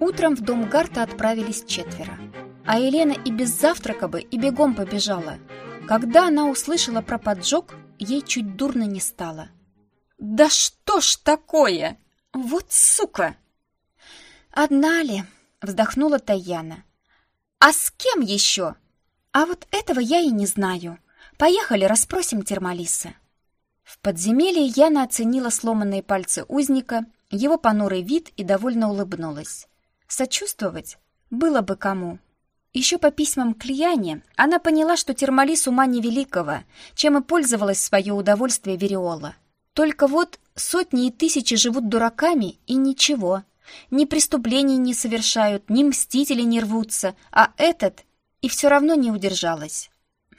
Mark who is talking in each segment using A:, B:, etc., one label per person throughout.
A: Утром в дом Гарта отправились четверо. А Елена и без завтрака бы, и бегом побежала. Когда она услышала про поджог, ей чуть дурно не стало. «Да что ж такое? Вот сука!» «Одна ли?» — вздохнула Таяна. «А с кем еще?» «А вот этого я и не знаю. Поехали, расспросим Термалиса». В подземелье Яна оценила сломанные пальцы узника, его понурый вид и довольно улыбнулась. Сочувствовать было бы кому. Еще по письмам к Лияне она поняла, что Термалис ума невеликого, чем и пользовалась в свое удовольствие Вериола. Только вот сотни и тысячи живут дураками и ничего. Ни преступлений не совершают, ни мстители не рвутся, а этот и все равно не удержалась.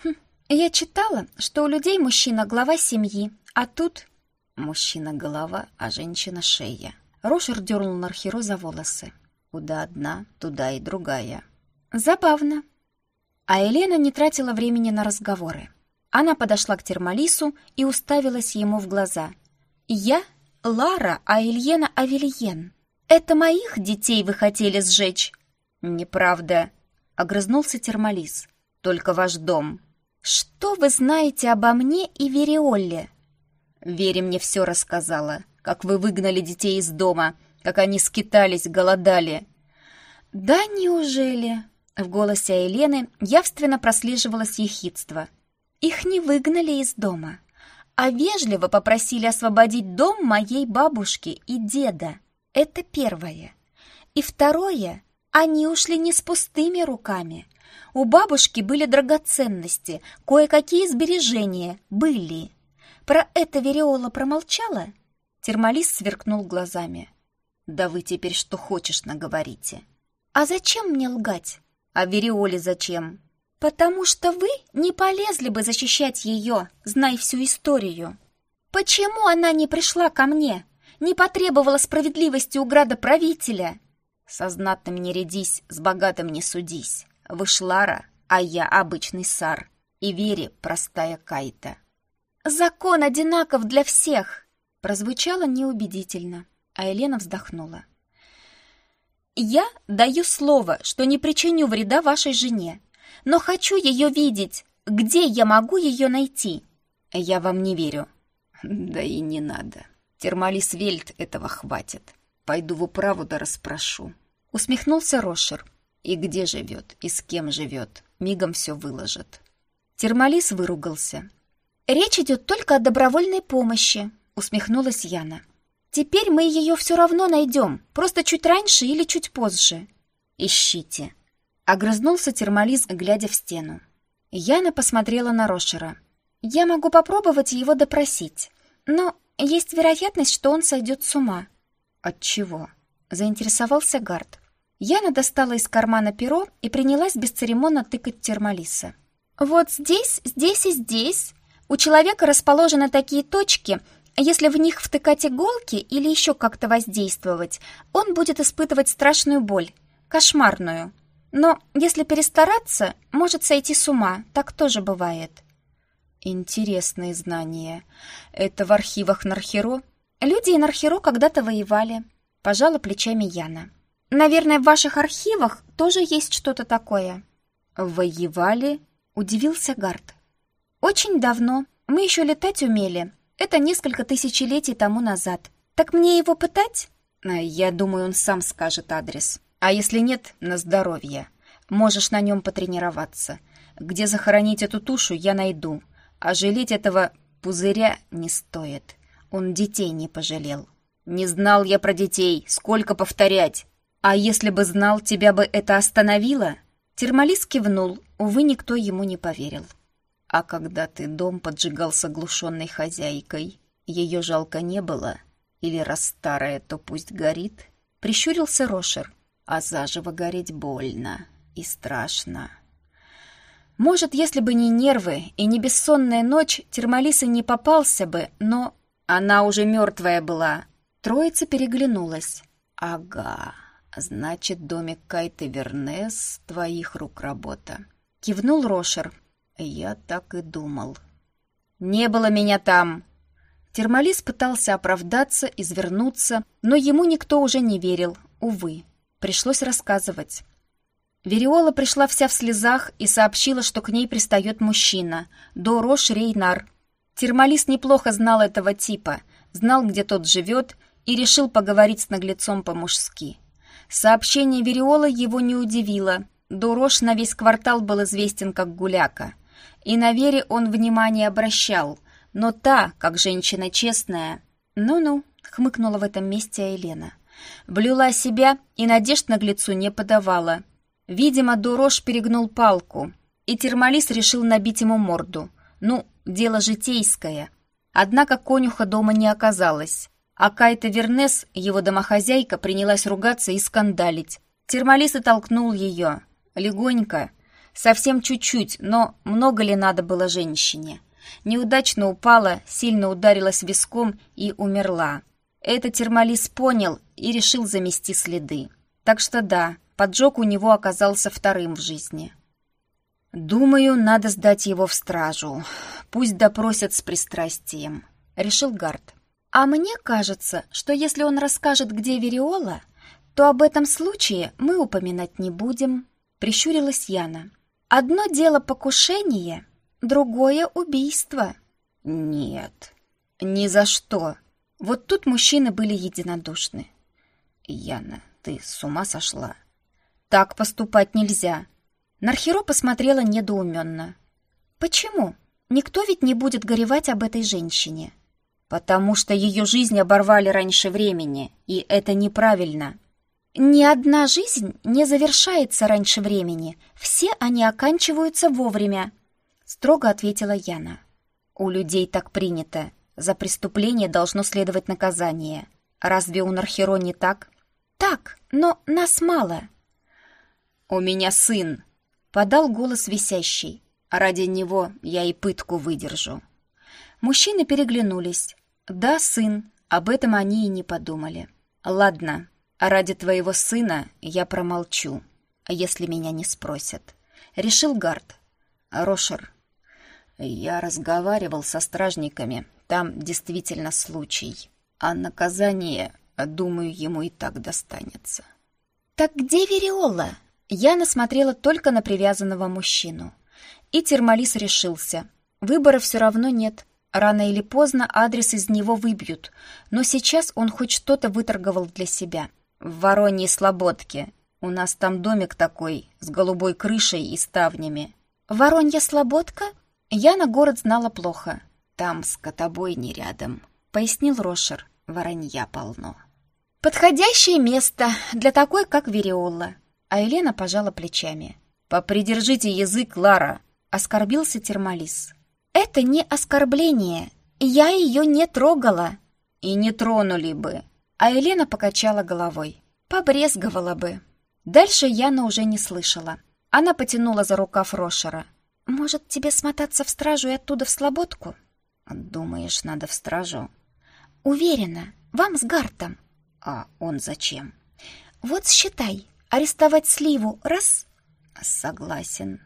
A: Хм, я читала, что у людей мужчина глава семьи, а тут... Мужчина голова, а женщина шея. Рошер дернул Нархиро за волосы. Куда одна, туда и другая. Забавно. А Елена не тратила времени на разговоры. Она подошла к Термалису и уставилась ему в глаза. «Я Лара Аильена Авельен. Это моих детей вы хотели сжечь?» «Неправда», — огрызнулся Термалис. «Только ваш дом». «Что вы знаете обо мне и Вериолле?» Вере мне все рассказала, как вы выгнали детей из дома, как они скитались, голодали. Да неужели? В голосе Елены явственно прослеживалось ехидство. Их не выгнали из дома, а вежливо попросили освободить дом моей бабушки и деда. Это первое. И второе, они ушли не с пустыми руками. У бабушки были драгоценности, кое-какие сбережения были. Про это Вериола промолчала? Термалис сверкнул глазами. Да вы теперь что хочешь наговорите. А зачем мне лгать? А Вериоле зачем? Потому что вы не полезли бы защищать ее, зная всю историю. Почему она не пришла ко мне? Не потребовала справедливости у градоправителя? Со знатным не рядись, с богатым не судись. Вы Шлара, а я обычный сар. И Вере простая кайта. «Закон одинаков для всех!» Прозвучало неубедительно, а Елена вздохнула. «Я даю слово, что не причиню вреда вашей жене, но хочу ее видеть. Где я могу ее найти?» «Я вам не верю». «Да и не надо. Термалис Вельт этого хватит. Пойду в управу да расспрошу». Усмехнулся Рошер. «И где живет, и с кем живет? Мигом все выложат». Термалис выругался, «Речь идет только о добровольной помощи», — усмехнулась Яна. «Теперь мы ее все равно найдем, просто чуть раньше или чуть позже». «Ищите», — огрызнулся термализ, глядя в стену. Яна посмотрела на Рошера. «Я могу попробовать его допросить, но есть вероятность, что он сойдет с ума». «От чего?» — заинтересовался Гард. Яна достала из кармана перо и принялась бесцеремонно тыкать термалиса. «Вот здесь, здесь и здесь у человека расположены такие точки, если в них втыкать иголки или еще как-то воздействовать, он будет испытывать страшную боль, кошмарную. Но если перестараться, может сойти с ума, так тоже бывает. Интересные знания. Это в архивах Нархеро? Люди и Нархеро когда-то воевали. Пожала плечами Яна. Наверное, в ваших архивах тоже есть что-то такое. Воевали? Удивился Гард. Очень давно. Мы еще летать умели. Это несколько тысячелетий тому назад. Так мне его пытать? Я думаю, он сам скажет адрес. А если нет, на здоровье. Можешь на нем потренироваться. Где захоронить эту тушу, я найду. А жалеть этого пузыря не стоит. Он детей не пожалел. Не знал я про детей, сколько повторять. А если бы знал, тебя бы это остановило? Термалис кивнул, увы, никто ему не поверил. А когда ты дом поджигал с оглушенной хозяйкой, ее жалко не было? Или раз старая, то пусть горит? Прищурился Рошер. А заживо гореть больно и страшно. Может, если бы не нервы и не бессонная ночь, Термалиса не попался бы, но... Она уже мертвая была. Троица переглянулась. Ага, значит, домик Кайты Вернес твоих рук работа. Кивнул Рошер, я так и думал. «Не было меня там!» Термалис пытался оправдаться, извернуться, но ему никто уже не верил, увы. Пришлось рассказывать. Вериола пришла вся в слезах и сообщила, что к ней пристает мужчина, Дорош Рейнар. Термалис неплохо знал этого типа, знал, где тот живет, и решил поговорить с наглецом по-мужски. Сообщение Вериолы его не удивило. Дорош на весь квартал был известен как гуляка. И на Вере он внимание обращал, но та, как женщина честная... «Ну-ну», — хмыкнула в этом месте Елена. Блюла себя и надежд наглецу не подавала. Видимо, Дорош перегнул палку, и Термалис решил набить ему морду. Ну, дело житейское. Однако конюха дома не оказалось. А Кайта Вернес, его домохозяйка, принялась ругаться и скандалить. Термалис и толкнул ее. Легонько. Совсем чуть-чуть, но много ли надо было женщине? Неудачно упала, сильно ударилась виском и умерла. Это Термалис понял и решил замести следы. Так что да, поджог у него оказался вторым в жизни. «Думаю, надо сдать его в стражу. Пусть допросят с пристрастием», — решил Гард. А мне кажется, что если он расскажет, где Вериола, то об этом случае мы упоминать не будем, прищурилась Яна. Одно дело покушение, другое убийство. Нет, ни за что. Вот тут мужчины были единодушны. Яна, ты с ума сошла? Так поступать нельзя. Нархиро посмотрела недоуменно. Почему? Никто ведь не будет горевать об этой женщине. Потому что ее жизнь оборвали раньше времени, и это неправильно. Ни одна жизнь не завершается раньше времени. Все они оканчиваются вовремя, строго ответила Яна. У людей так принято. За преступление должно следовать наказание. Разве у Нархеро не так? Так, но нас мало. У меня сын, подал голос висящий. Ради него я и пытку выдержу. Мужчины переглянулись. Да, сын, об этом они и не подумали. Ладно, ради твоего сына я промолчу, если меня не спросят. Решил Гард. Рошер, я разговаривал со стражниками, там действительно случай. А наказание, думаю, ему и так достанется. Так где Вериола? Я насмотрела только на привязанного мужчину. И Термалис решился. Выбора все равно нет. Рано или поздно адрес из него выбьют, но сейчас он хоть что-то выторговал для себя. В Вороньей Слободке. У нас там домик такой, с голубой крышей и ставнями. Воронья Слободка? Я на город знала плохо. Там скотобойни рядом, пояснил Рошер. Воронья полно. Подходящее место для такой, как Вериолла. А Елена пожала плечами. «Попридержите язык, Лара!» — оскорбился Термалис. Это не оскорбление. Я ее не трогала. И не тронули бы. А Елена покачала головой. Побрезговала бы. Дальше Яна уже не слышала. Она потянула за рукав Рошера. «Может, тебе смотаться в стражу и оттуда в слободку?» «Думаешь, надо в стражу?» «Уверена. Вам с Гартом». «А он зачем?» «Вот считай. Арестовать Сливу — раз». «Согласен.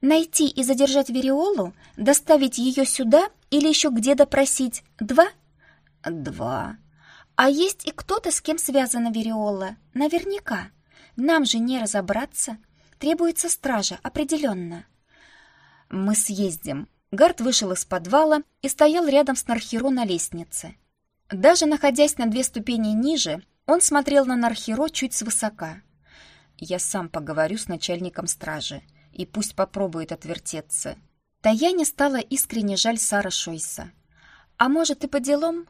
A: Найти и задержать Вериолу, доставить ее сюда или еще где допросить? Два? Два. А есть и кто-то, с кем связана Вериола? Наверняка. Нам же не разобраться. Требуется стража, определенно. Мы съездим. Гард вышел из подвала и стоял рядом с Нархиро на лестнице. Даже находясь на две ступени ниже, он смотрел на Нархиро чуть свысока. Я сам поговорю с начальником стражи и пусть попробует отвертеться. Таяне стало искренне жаль Сара Шойса. А может и по делам?